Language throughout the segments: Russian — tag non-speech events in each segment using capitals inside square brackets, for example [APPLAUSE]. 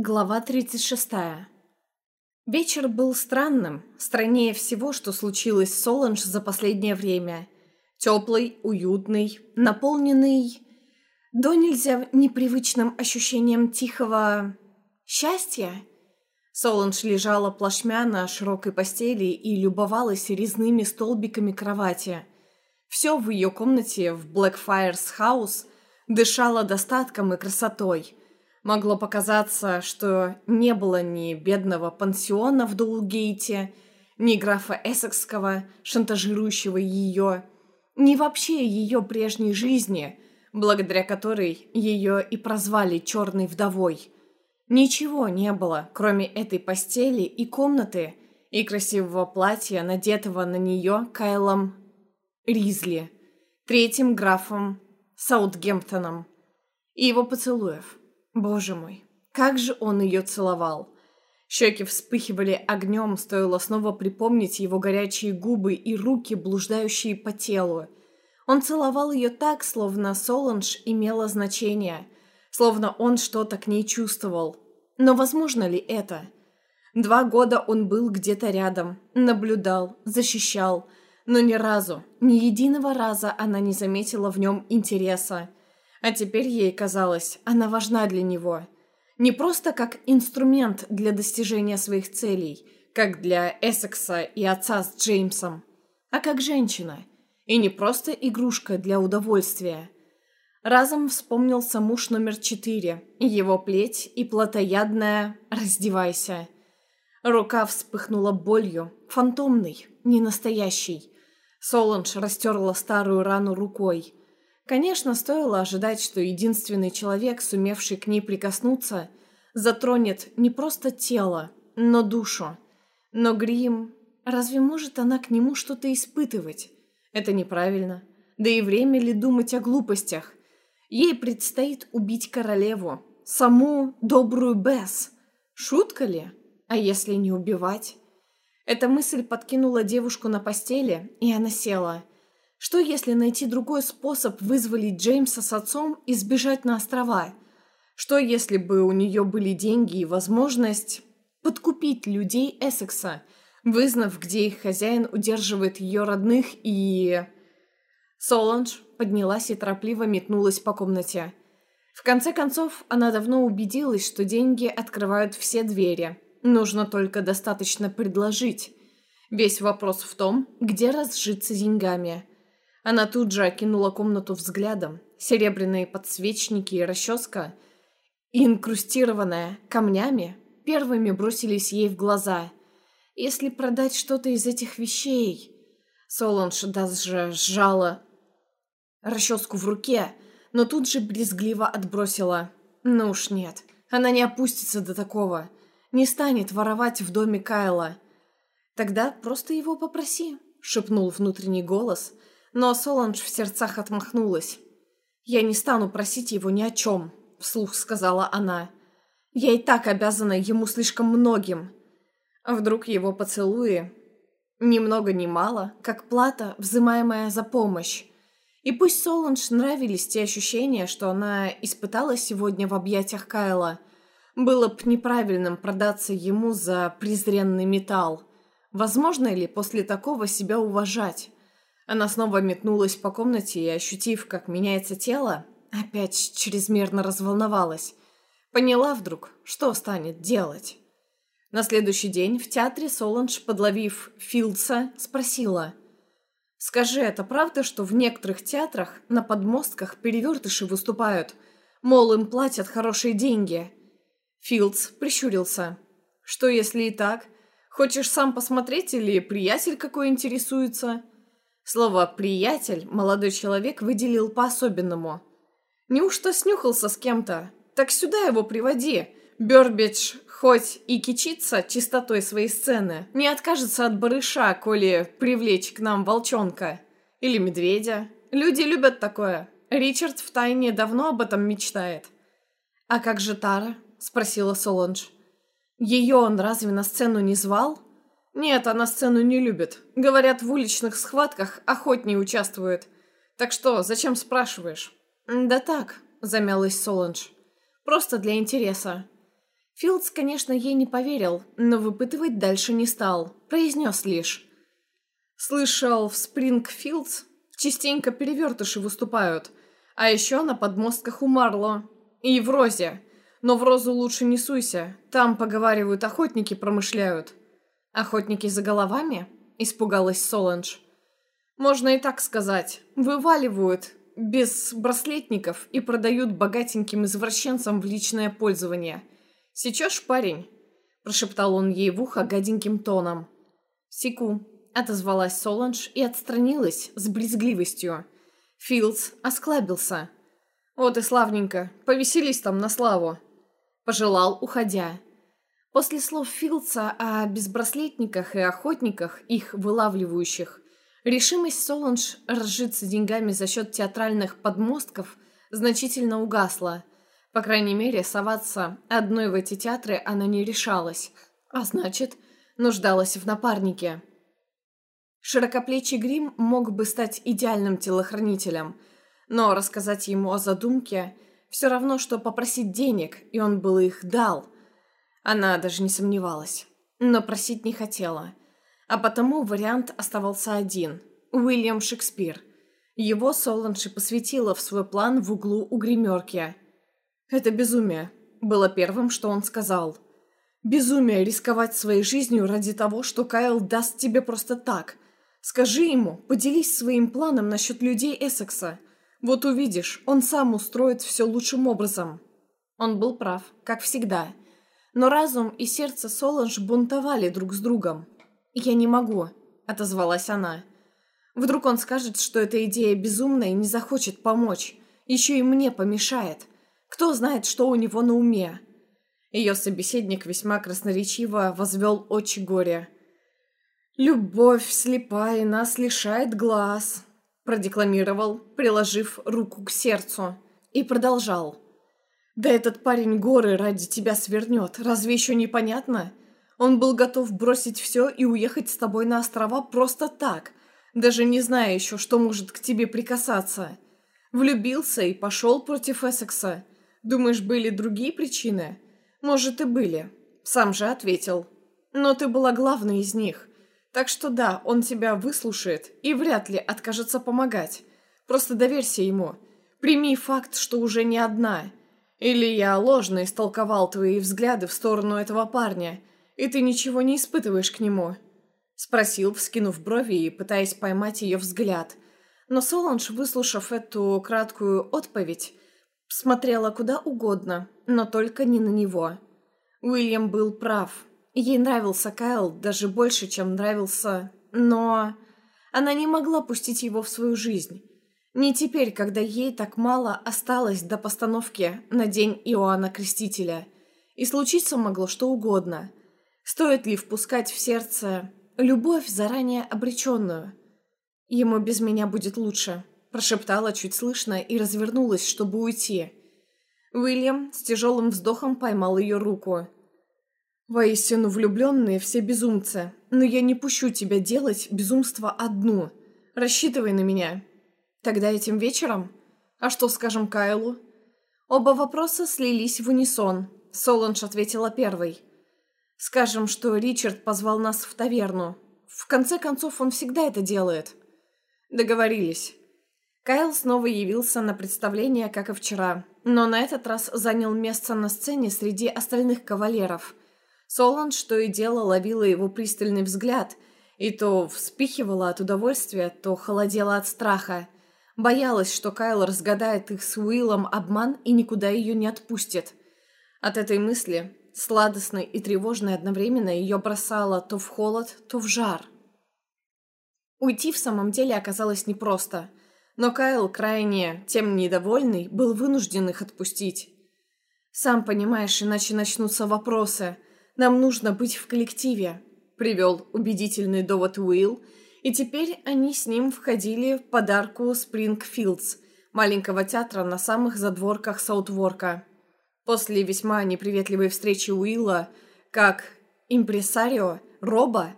Глава 36. Вечер был странным, страннее всего, что случилось с Соланж за последнее время. Теплый, уютный, наполненный до нельзя непривычным ощущением тихого... счастья. Соланж лежала плашмя на широкой постели и любовалась резными столбиками кровати. Все в ее комнате в Blackfires House дышало достатком и красотой – Могло показаться, что не было ни бедного пансиона в Доулгейте, ни графа Эссекского, шантажирующего ее, ни вообще ее прежней жизни, благодаря которой ее и прозвали «черной вдовой». Ничего не было, кроме этой постели и комнаты, и красивого платья, надетого на нее Кайлом Ризли, третьим графом Саутгемптоном, и его поцелуев. Боже мой, как же он ее целовал! Щеки вспыхивали огнем, стоило снова припомнить его горячие губы и руки, блуждающие по телу. Он целовал ее так, словно Соланж имела значение, словно он что-то к ней чувствовал. Но возможно ли это? Два года он был где-то рядом, наблюдал, защищал, но ни разу, ни единого раза она не заметила в нем интереса. А теперь ей казалось, она важна для него. Не просто как инструмент для достижения своих целей, как для Эссекса и отца с Джеймсом, а как женщина. И не просто игрушка для удовольствия. Разом вспомнился муж номер четыре, его плеть и плотоядная «раздевайся». Рука вспыхнула болью, фантомной, не настоящей. Соланж растерла старую рану рукой. Конечно, стоило ожидать, что единственный человек, сумевший к ней прикоснуться, затронет не просто тело, но душу. Но Грим... Разве может она к нему что-то испытывать? Это неправильно. Да и время ли думать о глупостях? Ей предстоит убить королеву, саму добрую Бесс. Шутка ли? А если не убивать? Эта мысль подкинула девушку на постели, и она села – что если найти другой способ вызволить Джеймса с отцом и сбежать на острова? Что если бы у нее были деньги и возможность подкупить людей Эссекса, вызнав, где их хозяин удерживает ее родных и... Соланж поднялась и торопливо метнулась по комнате. В конце концов, она давно убедилась, что деньги открывают все двери. Нужно только достаточно предложить. Весь вопрос в том, где разжиться деньгами – она тут же окинула комнату взглядом. Серебряные подсвечники и расческа, инкрустированная камнями, первыми бросились ей в глаза. Если продать что-то из этих вещей... Соланж даже сжала расческу в руке, но тут же брезгливо отбросила. Ну уж нет, она не опустится до такого. Не станет воровать в доме Кайла. Тогда просто его попроси, шепнул внутренний голос, но Соланж в сердцах отмахнулась. «Я не стану просить его ни о чем», — вслух сказала она. «Я и так обязана ему слишком многим». А вдруг его поцелуи ни много ни мало, как плата, взимаемая за помощь. И пусть Соланж нравились те ощущения, что она испытала сегодня в объятиях Кайла, было б неправильным продаться ему за презренный металл. Возможно ли после такого себя уважать? Она снова метнулась по комнате и, ощутив, как меняется тело, опять чрезмерно разволновалась. Поняла вдруг, что станет делать. На следующий день в театре Соланж, подловив Филдса, спросила. «Скажи, это правда, что в некоторых театрах на подмостках перевертыши выступают? Мол, им платят хорошие деньги?» Филдс прищурился. «Что, если и так? Хочешь сам посмотреть или приятель какой интересуется?» Слово «приятель» молодой человек выделил по-особенному. «Неужто снюхался с кем-то? Так сюда его приводи. Бёрбидж, хоть и кичится чистотой своей сцены, не откажется от барыша, коли привлечь к нам волчонка. Или медведя. Люди любят такое. Ричард втайне давно об этом мечтает». «А как же Тара?» – спросила Соланж. «Ее он разве на сцену не звал?» «Нет, она сцену не любит. Говорят, в уличных схватках охотнее участвует. Так что, зачем спрашиваешь?» «Да так», — замялась Соланж. «Просто для интереса». Филдс, конечно, ей не поверил, но выпытывать дальше не стал. Произнес лишь. «Слышал, в Спрингфилдс частенько перевертыши выступают, а еще на подмостках у Марло. И в Розе. Но в Розу лучше не суйся, там, поговаривают, охотники промышляют». «Охотники за головами?» – испугалась Соланж. «Можно и так сказать. Вываливают без браслетников и продают богатеньким извращенцам в личное пользование». «Сечешь, парень?» – прошептал он ей в ухо гаденьким тоном. «Секу», – отозвалась Соланж и отстранилась с брезгливостью. Филдс осклабился. «Вот и славненько, повеселись там на славу», – пожелал, уходя. После слов Филдса о безбраслетниках и охотниках, их вылавливающих, решимость Соланж разжиться деньгами за счет театральных подмостков значительно угасла – по крайней мере, соваться одной в эти театры она не решалась, а значит, нуждалась в напарнике. Широкоплечий грим мог бы стать идеальным телохранителем, но рассказать ему о задумке все равно, что попросить денег, и он бы их дал. Она даже не сомневалась, но просить не хотела. А потому вариант оставался один – Уильям Шекспир. Его Соланши посвятила в свой план в углу у гримерки – «Это безумие», — было первым, что он сказал. «Безумие рисковать своей жизнью ради того, что Кайл даст тебе просто так. Скажи ему, поделись своим планом насчет людей Эссекса. Вот увидишь, он сам устроит все лучшим образом». Он был прав, как всегда. Но разум и сердце Соланж бунтовали друг с другом. «Я не могу», — отозвалась она. «Вдруг он скажет, что эта идея безумная и не захочет помочь. Еще и мне помешает». Кто знает, что у него на уме? Ее собеседник весьма красноречиво возвел очи горя. «Любовь слепая нас лишает глаз», — продекламировал, приложив руку к сердцу, и продолжал. «Да этот парень горы ради тебя свернет, разве еще непонятно? Он был готов бросить все и уехать с тобой на острова просто так, даже не зная еще, что может к тебе прикасаться. Влюбился и пошел против Эссекса. Думаешь, были другие причины? Может, и были. Сам же ответил. Но ты была главной из них. Так что да, он тебя выслушает и вряд ли откажется помогать. Просто доверься ему. Прими факт, что уже не одна. Или я ложно истолковал твои взгляды в сторону этого парня, и ты ничего не испытываешь к нему?» Спросил, вскинув брови и пытаясь поймать ее взгляд. Но Соланж, выслушав эту краткую отповедь, Смотрела куда угодно, но только не на него. Уильям был прав. Ей нравился Кайл даже больше, чем нравился... Но... Она не могла пустить его в свою жизнь. Не теперь, когда ей так мало осталось до постановки на день Иоанна Крестителя. И случиться могло что угодно. Стоит ли впускать в сердце любовь, заранее обреченную? Ему без меня будет лучше прошептала чуть слышно и развернулась, чтобы уйти. Уильям с тяжелым вздохом поймал ее руку. «Воистину влюбленные все безумцы, но я не пущу тебя делать безумство одну. Рассчитывай на меня». «Тогда этим вечером? А что скажем Кайлу?» Оба вопроса слились в унисон. Соланж ответила первой. «Скажем, что Ричард позвал нас в таверну. В конце концов, он всегда это делает». «Договорились». Кайл снова явился на представление, как и вчера, но на этот раз занял место на сцене среди остальных кавалеров. Соланд, что и дело, ловила его пристальный взгляд, и то вспихивала от удовольствия, то холодела от страха. Боялась, что Кайл разгадает их с Уиллом обман и никуда ее не отпустит. От этой мысли, сладостной и тревожной одновременно, ее бросало то в холод, то в жар. Уйти в самом деле оказалось непросто – но Кайл, крайне тем недовольный, был вынужден их отпустить. «Сам понимаешь, иначе начнутся вопросы. Нам нужно быть в коллективе», — привел убедительный довод Уилл, и теперь они с ним входили в подарку Спрингфилдс, маленького театра на самых задворках Саутворка. После весьма неприветливой встречи Уилла, как импресарио Роба,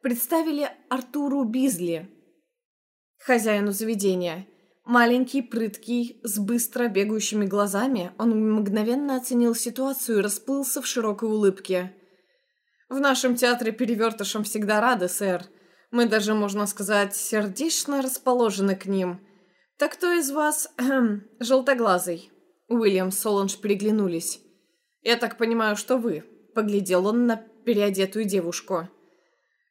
представили Артуру Бизли — хозяину заведения. Маленький, прыткий, с быстро бегающими глазами, он мгновенно оценил ситуацию и расплылся в широкой улыбке. «В нашем театре перевертышам всегда рады, сэр. Мы даже, можно сказать, сердечно расположены к ним. Так кто из вас... Эм, [CLEARS THROAT] желтоглазый?» Уильям с Соланж переглянулись. «Я так понимаю, что вы», — поглядел он на переодетую девушку.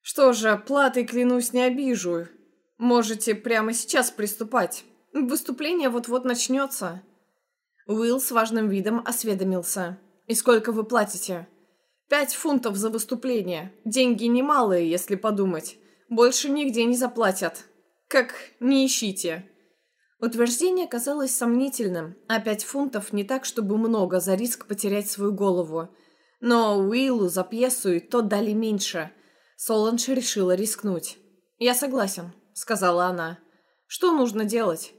«Что же, платой, клянусь, не обижу. Можете прямо сейчас приступать. Выступление вот-вот начнется». Уилл с важным видом осведомился. «И сколько вы платите?» «Пять фунтов за выступление. Деньги немалые, если подумать. Больше нигде не заплатят. Как не ищите». Утверждение казалось сомнительным, а пять фунтов не так, чтобы много за риск потерять свою голову. Но Уиллу за пьесу и то дали меньше. Соланж решила рискнуть. «Я согласен», — сказала она. «Что нужно делать?»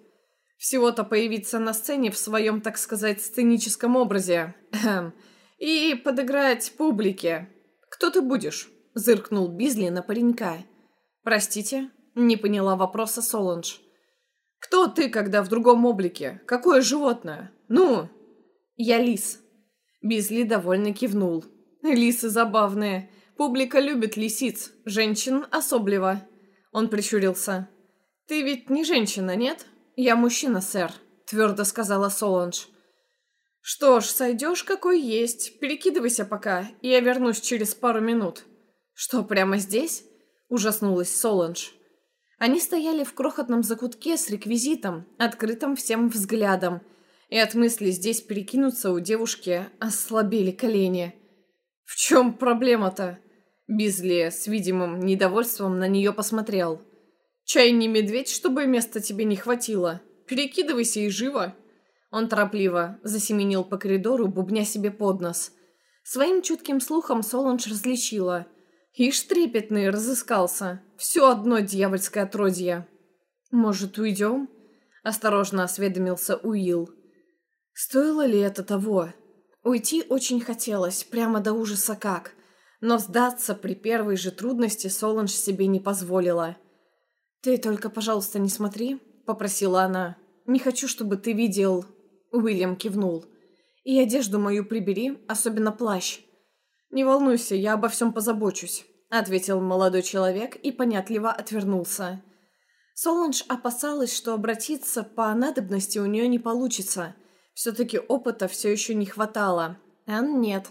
«Всего-то появиться на сцене в своем, так сказать, сценическом образе. И подыграть публике. Кто ты будешь?» — зыркнул Бизли на паренька. «Простите?» — не поняла вопроса Соланж. «Кто ты, когда в другом облике? Какое животное? Ну?» «Я лис». Бизли довольно кивнул. «Лисы забавные. Публика любит лисиц, женщин особливо». Он прищурился. «Ты ведь не женщина, нет?» «Я мужчина, сэр», — твердо сказала Соланж. «Что ж, сойдешь какой есть. Перекидывайся пока, и я вернусь через пару минут». «Что, прямо здесь?» — ужаснулась Соланж. Они стояли в крохотном закутке с реквизитом, открытым всем взглядом, и от мысли здесь перекинуться у девушки ослабели колени. «В чем проблема-то?» Бизли с видимым недовольством на нее посмотрел. «Чай не медведь, чтобы места тебе не хватило. Перекидывайся и живо!» Он торопливо засеменил по коридору, бубня себе под нос. Своим чутким слухом Соланж различила – Ишь трепетный разыскался. Все одно дьявольское отродье. «Может, уйдем?» — осторожно осведомился Уилл. Стоило ли это того? Уйти очень хотелось, прямо до ужаса как. Но сдаться при первой же трудности Соланж себе не позволила. «Ты только, пожалуйста, не смотри», — попросила она. «Не хочу, чтобы ты видел...» Уильям кивнул. «И одежду мою прибери, особенно плащ. «Не волнуйся, я обо всем позабочусь», — ответил молодой человек и понятливо отвернулся. Соланж опасалась, что обратиться по надобности у нее не получится. Все-таки опыта все еще не хватало. А нет.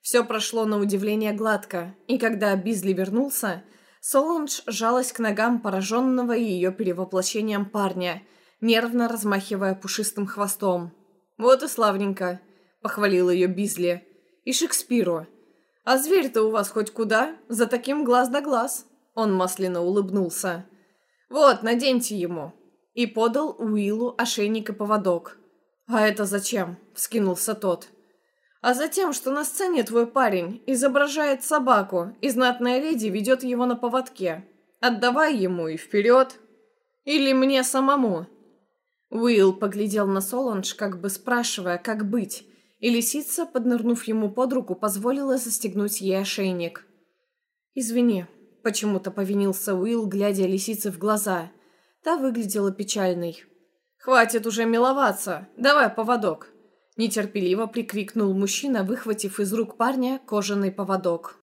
Все прошло на удивление гладко, и когда Бизли вернулся, Соланж жалась к ногам пораженного ее перевоплощением парня, нервно размахивая пушистым хвостом. «Вот и славненько», — похвалил ее Бизли. «И Шекспиру. «А зверь-то у вас хоть куда? За таким глаз да глаз!» Он масляно улыбнулся. «Вот, наденьте ему!» И подал Уиллу ошейник и поводок. «А это зачем?» — вскинулся тот. «А затем, что на сцене твой парень изображает собаку, и знатная леди ведет его на поводке. Отдавай ему и вперед! Или мне самому?» Уилл поглядел на Соланж, как бы спрашивая, как быть, и лисица, поднырнув ему под руку, позволила застегнуть ей ошейник. «Извини», — почему-то повинился Уилл, глядя лисице в глаза. Та выглядела печальной. «Хватит уже миловаться! Давай поводок!» Нетерпеливо прикрикнул мужчина, выхватив из рук парня кожаный поводок.